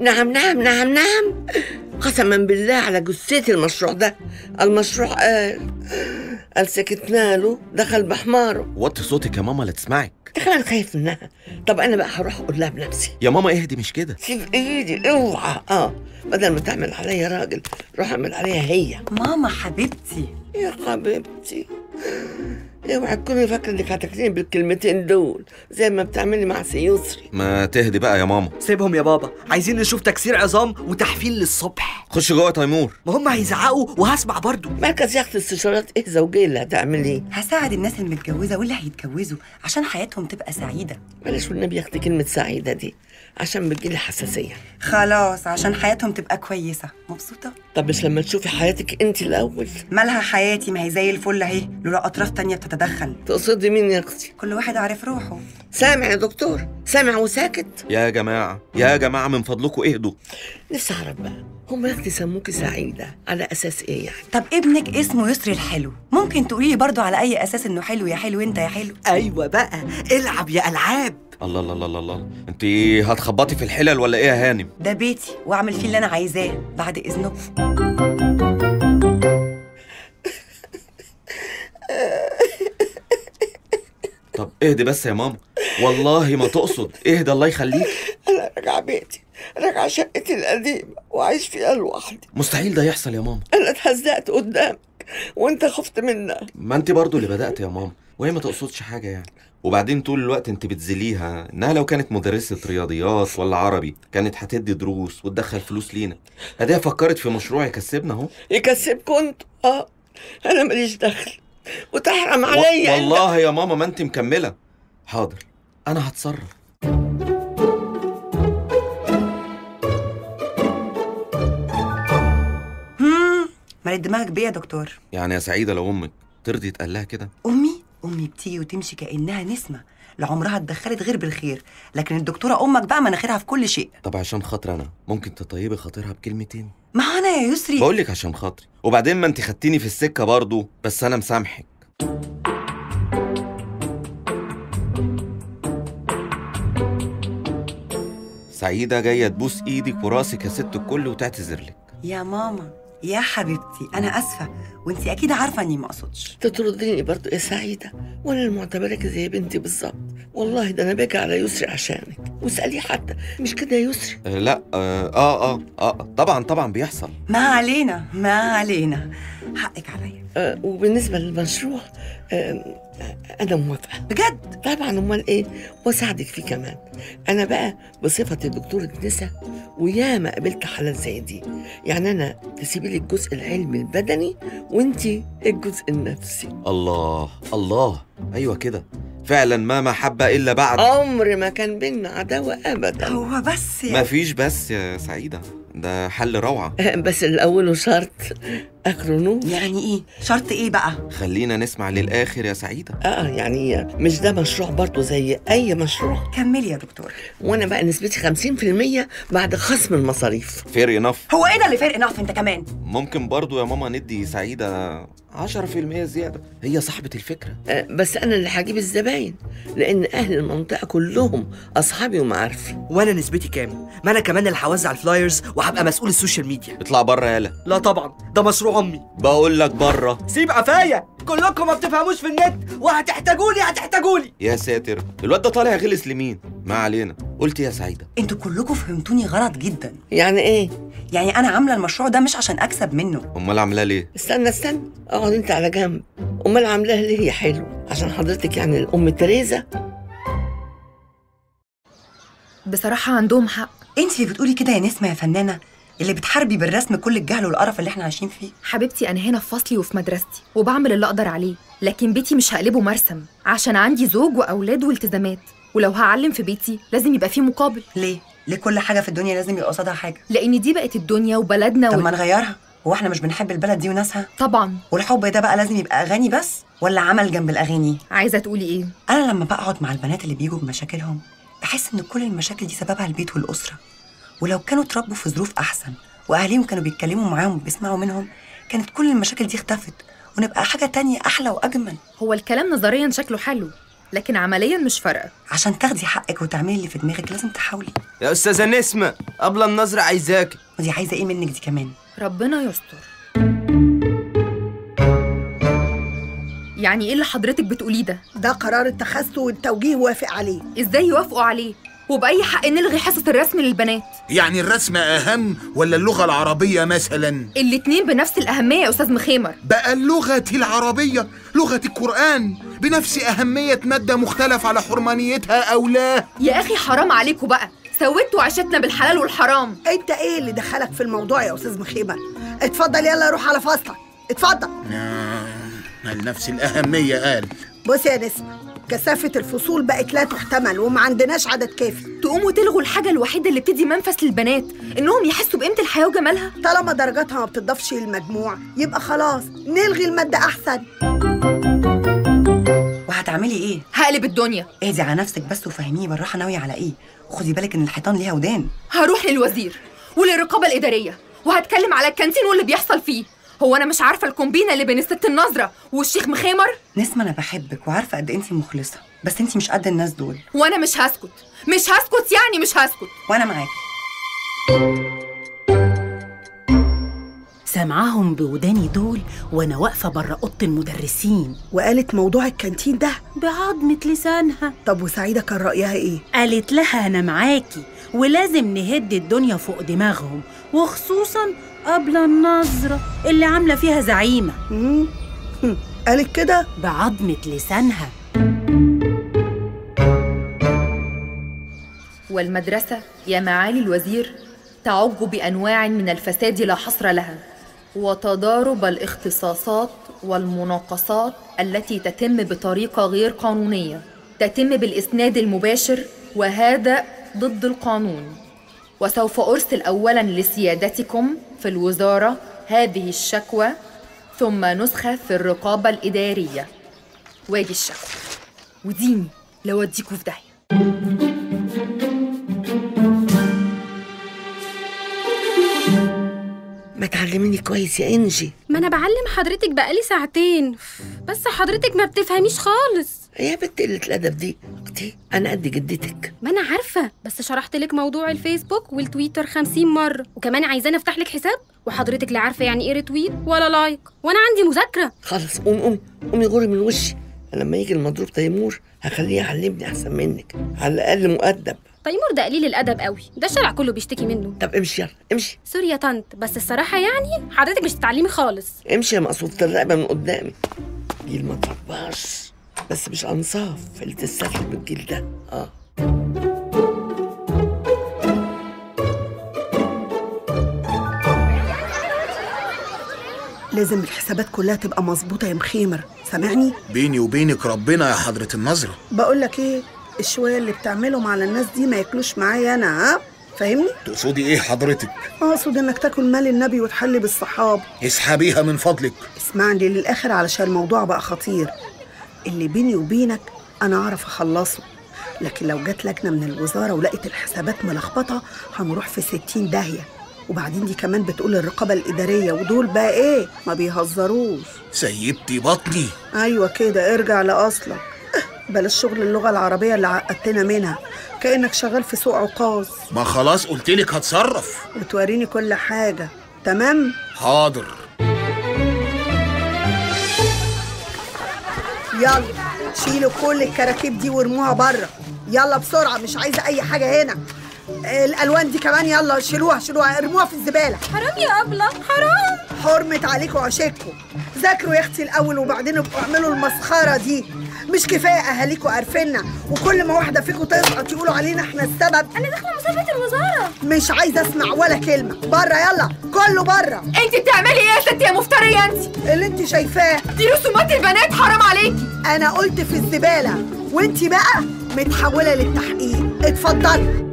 نعم نعم نعم نعم. قسما بالله على جثتي المشروع ده. المشروع قال قال سكتنا له دخل بحماره. وطي صوتك يا ماما لا تسمعك كمان خايف منها. طب أنا بقى هروح أقول لها بنفسي. يا ماما اهدي مش كده. سيب إيدي اوعى. آه بدل ما تعمل عليا راجل روح اعمل عليها هي. ماما حبيبتي. يا حبيبتي. اوعى تكوني فاكره إنك هتاكليني بالكلمتين دول. زي ما بتعملي مع سي يسري. ما تهدي بقى يا ماما. سيبهم يا بابا. عايزين نشوف تكسير عظام وتحفيل للصبح. خش جوه يا تيمور. ما هم هيزعقوا وهسمع برضو مركز ياخد استشارات إيه زوجيه اللي هتعمليه. هساعد الناس المتجوزة واللي هيتجوزوا عشان حياتهم تبقى سعيدة. بلاش والنبي ياخدي كلمة سعيدة دي. عشان بتجيلي حساسية. خلاص عشان حياتهم تبقى كويسة. مبسوطة؟ طب مش لما تشوفي حياتك انت الأول. مالها حياتي؟ ما هي زي الفل اهي. لولا أطراف تانية بتتدخل. تقصدي مين يا أختي؟ كل واحد عارف روحه. سامع يا دكتور. سامع وساكت. يا جماعة يا جماعة من فضلكم اهدوا. نفسي أعرف بقى. هم أختي سموكي سعيدة؟ على أساس إيه يعني؟ طب ابنك اسمه يسري الحلو. ممكن تقولي لي برضو على أي أساس إنه حلو يا حلو أنت يا حلو؟ أيوه بقى. العب يا ألعاب. الله الله الله الله الله. انت هتخبطي في الحلل ولا إيه يا هانم؟ ده بيتي وأعمل فيه اللي أنا عايزاه بعد إذنكم. طب اهدي بس يا ماما. والله ما تقصد. اهدى الله يخليك. أنا راجعة بيتي. راجعة شقتي القديمة وعايش فيها لوحدي. مستحيل ده يحصل يا ماما. أنا اتهزقت قدامك وأنت خفت منها ما انت برضو اللي بدأت يا ماما. وهي ما تقصدش حاجة يعني. وبعدين طول الوقت انت بتزليها إنها لو كانت مدرسة رياضيات ولا عربي كانت هتدي دروس وتدخل فلوس لينا. أديها فكرت في مشروع يكسبنا أهو. يكسبكوا أنتوا آه. أنا ماليش دخل. وتحرم عليا انت. والله يا ماما ما انت مكملة. حاضر. أنا هتصرف. هم مالت دماغك بيه يا دكتور؟ يعني يا سعيدة لو أمك ترضي تقال لها كده؟ أمي؟ أمي بتيجي وتمشي كأنها نسمة. لعمرها اتدخلت غير بالخير. لكن الدكتورة أمك بقى مناخيرها في كل شيء. طب عشان خاطر أنا ممكن تطيبي خاطرها بكلمتين؟ ما هو أنا يا يسري. بقول لك عشان خاطري. وبعدين ما انت خدتيني في السكة برضو بس أنا مسامحك. سعيدة جاية تبوس إيدك وراسك يا ست الكل وتعتذر لك يا ماما يا حبيبتي أنا آسفة. وأنتي أكيد عارفة إني ما أقصدش. تطرديني برضو يا سعيدة. وأنا المعتبرك زي بنتي بالظبط. والله ده أنا باجي على يسري عشانك. واسأليه حتى. مش كده يا يسري؟ آه لا آه, آه آه آه. طبعا طبعا بيحصل. ما علينا ما علينا. حقك عليا. آه وبالنسبة للمشروع آه أنا موافقة. بجد؟ طبعا. أمال إيه؟ وأساعدك فيه كمان. أنا بقى بصفتي دكتورة نسا وياما قابلت حالات زي دي. يعني أنا تسيبي لي الجزء العلمي البدني وأنتي الجزء النفسي. الله الله. أيوه كده. فعلا ما محبة إلا بعد. عمر ما كان بينا عداوة ابدا. هو بس ما يا فيش بس يا سعيدة. ده حل روعة. بس الأول شرط اخره نور يعني إيه؟ شرط إيه بقى؟ خلينا نسمع للآخر. يا سعيدة؟ آه يعني مش ده مشروع برضه زي أي مشروع؟ كملي يا دكتور. وأنا بقى نسبتي 50% بعد خصم المصاريف. فير انف هو إيه ده اللي فرق نقف أنت كمان؟ ممكن برضو يا ماما ندي سعيدة 10% زيادة. هي صاحبة الفكرة. آه بس أنا اللي هجيب الزباين لأن أهل المنطقة كلهم أصحابي ومعارفي. وأنا نسبتي كام؟ ما أنا كمان اللي هوزع ال flyers وهبقى مسؤول ال social media. اطلع بره يالا. لا طبعا ده مشروع أمي. بقول لك بره. سيب قفايا. كلكم ما بتفهموش في النت وهتحتاجوني هتحتاجوني. يا ساتر الواد ده طالع غلس لمين؟ ما علينا. قلت يا سعيدة. أنتوا كلكم فهمتوني غلط جدا. يعني إيه؟ يعني أنا عاملة المشروع ده مش عشان اكسب منه. أمال عاملاه ليه؟ استنى استنى. اقعد انت على جنب. أمال عاملاها ليه هي حلو؟ عشان حضرتك يعني الأم تريزا بصراحة عندهم حق. انت اللي بتقولي كده يا نسمة يا فنانة؟ اللي بتحاربي بالرسم كل الجهل والقرف اللي إحنا عايشين فيه. حبيبتي أنا هنا في فصلي وفي مدرستي وبعمل اللي أقدر عليه لكن بيتي مش هقلبه مرسم عشان عندي زوج وأولاد والتزامات. ولو هعلم في بيتي لازم يبقى فيه مقابل. ليه؟ ليه كل حاجة في الدنيا لازم يبقى قصادها حاجة؟ لأن دي بقت الدنيا وبلدنا طب وال- ما نغيرها هو إحنا مش بنحب البلد دي وناسها؟ طبعا. والحب ده بقى لازم يبقى أغاني بس ولا عمل جنب الأغاني؟ عايزة تقولي إيه؟ أنا لما بقعد مع البنات اللي بيجوا بمشاكلهم بحس إن كل المشاكل دي سببها البيت والأسرة. ولو كانوا اتربوا في ظروف أحسن وأهاليهم كانوا بيتكلموا معاهم وبيسمعوا منهم كانت كل المشاكل دي اختفت ونبقى حاجة تانية أحلى وأجمل. هو الكلام نظريا شكله حلو لكن عمليا مش فارقة. عشان تاخدي حقك وتعملي اللي في دماغك لازم تحاولي. يا أستاذة نسمة قبل النظره عايزاكي ودي عايزة إيه منك دي كمان؟ ربنا يستر. يعني إيه اللي حضرتك بتقوليه ده؟ ده قرار اتخذته والتوجيه وافق عليه. إزاي يوافقوا عليه؟ وبأي حق نلغي حصص الرسم للبنات؟ يعني الرسم أهم ولا اللغة العربية مثلا؟ الاتنين بنفس الأهمية يا أستاذ مخيمر. بقى اللغة العربية لغة القرآن بنفس أهمية مادة مختلف على حرمانيتها أو لا؟ يا أخي حرام عليكم بقى. سويتوا عيشتنا بالحلال والحرام. أنت إيه اللي دخلك في الموضوع يا أستاذ مخيمر؟ اتفضل يلا روح على فصلك. اتفضل. آه، نفس الأهمية قال. بص يا نسمة كثافة الفصول بقت لا تحتمل وما عندناش عدد كافي. تقوموا تلغوا الحاجة الوحيدة اللي بتدي منفس للبنات إنهم يحسوا بقيمة الحياة وجمالها. طالما درجاتها ما بتضافش للمجموع يبقى خلاص نلغي المادة أحسن. وهتعملي إيه؟ هقلب الدنيا. اهدي على نفسك بس وفهميني بالراحة ناوية على إيه؟ وخدي بالك إن الحيطان ليها ودان. هروح للوزير وللرقابة الإدارية وهتكلم على الكانتين واللي بيحصل فيه. هو أنا مش عارفة الكومبينة اللي بين الست النظره والشيخ مخيمر نسمة أنا بحبك وعارفة قد إيه أنتي مخلصة بس أنتي مش قد الناس دول. وأنا مش هسكت. مش هسكت يعني مش هسكت. وأنا معاكي. سامعاهم بوداني دول وأنا واقفة بره أوضة المدرسين. وقالت موضوع الكانتين ده بعضمه لسانها. طب وسعيدة كان رأيها إيه؟ قالت لها أنا معاكي. ولازم نهد الدنيا فوق دماغهم وخصوصا قبل النظره اللي عاملة فيها؟ هم، قالت كده؟ بعضمه لسانها والمدرسة يا معالي الوزير تعج بأنواع من الفساد لا حصر لها وتضارب الاختصاصات والمناقصات التي تتم بطريقة غير قانونية تتم بالإسناد المباشر وهذا ضد القانون. وسوف أرسل اولا لسيادتكم في الوزارة هذه الشكوى ثم نسخة في الرقابة الإدارية. واجي الشكوى. وديني لو اديكوا في داهيه ما تعلميني كويس يا إنجي. ما أنا بعلم حضرتك بقالي ساعتين. بس حضرتك ما بتفهميش خالص. يا بنت قلة الأدب دي. اختشي أنا قد جدتك. ما أنا عارفة بس شرحت لك موضوع الفيسبوك والتويتر خمسين مرة. وكمان عايزاني أفتح لك حساب؟ وحضرتك لا عارفة يعني إيه retweet ولا like وأنا عندي مذاكرة. خلص قوم قوم قومي غوري من وشي. لما يجي المضروب تيمور هخليه يعلمني أحسن منك. على الأقل مؤدب. تيمور ده قليل الأدب قوي. ده الشارع كله بيشتكي منه. طب امشي يلا امشي. سوري يا طنط بس الصراحة يعني حضرتك مش تتعلمي خالص. امشي يا مقصودة الرقبة من قدامي. جيل ما ترباش بس مش أنصاف اللي تستسلم بالجيل ده آه لازم الحسابات كلها تبقى مظبوطة يا مخيمر سامعني؟ بيني وبينك ربنا يا حضرة النظرة بقول لك إيه الشوية اللي بتعملهم على الناس دي ما ياكلوش معايا أنا ها؟ فاهمني؟ تقصدي إيه حضرتك؟ أقصد إنك تاكل مال النبي وتحلي بالصحاب اسحبيها من فضلك اسمعني للآخر علشان الموضوع بقى خطير اللي بيني وبينك أنا أعرف أخلصه. لكن لو جت لجنة من الوزارة ولقيت الحسابات ملخبطة هنروح في ستين داهية. وبعدين دي كمان بتقول الرقابة الإدارية ودول بقى إيه؟ ما بيهزروش. سيبتي بطني. أيوة كده ارجع لأصلك. بلاش شغل اللغة العربية اللي عقدتنا منها. كأنك شغال في سوق عكاظ ما خلاص قلتلك هتصرف. وتوريني كل حاجة. تمام؟ حاضر. يلا شيلوا كل الكراكيب دي وارموها بره. يلا بسرعة مش عايزة أي حاجة هنا. الألوان دي كمان يلا شيلوها شيلوها. ارموها في الزبالة. حرام يا أبلة حرام. حرمة عليكم وعشيكم. ذاكروا يا أختي الأول وبعدين ابقوا اعملوا المسخرة دي. مش كفاية أهاليكوا عارفيننا وكل ما واحدة فيكم تسقط يقولوا علينا إحنا السبب. أنا داخلة مسابقة الوزارة. مش عايزة أسمع ولا كلمة. بره يلا. كله بره أنت بتعملي إيه يا ست يا مفترية أنت؟ اللي أنت شايفاه. دي رسومات البنات حرام عليكي. أنا قلت في الزبالة. وأنت بقى متحولة للتحقيق. اتفضلي.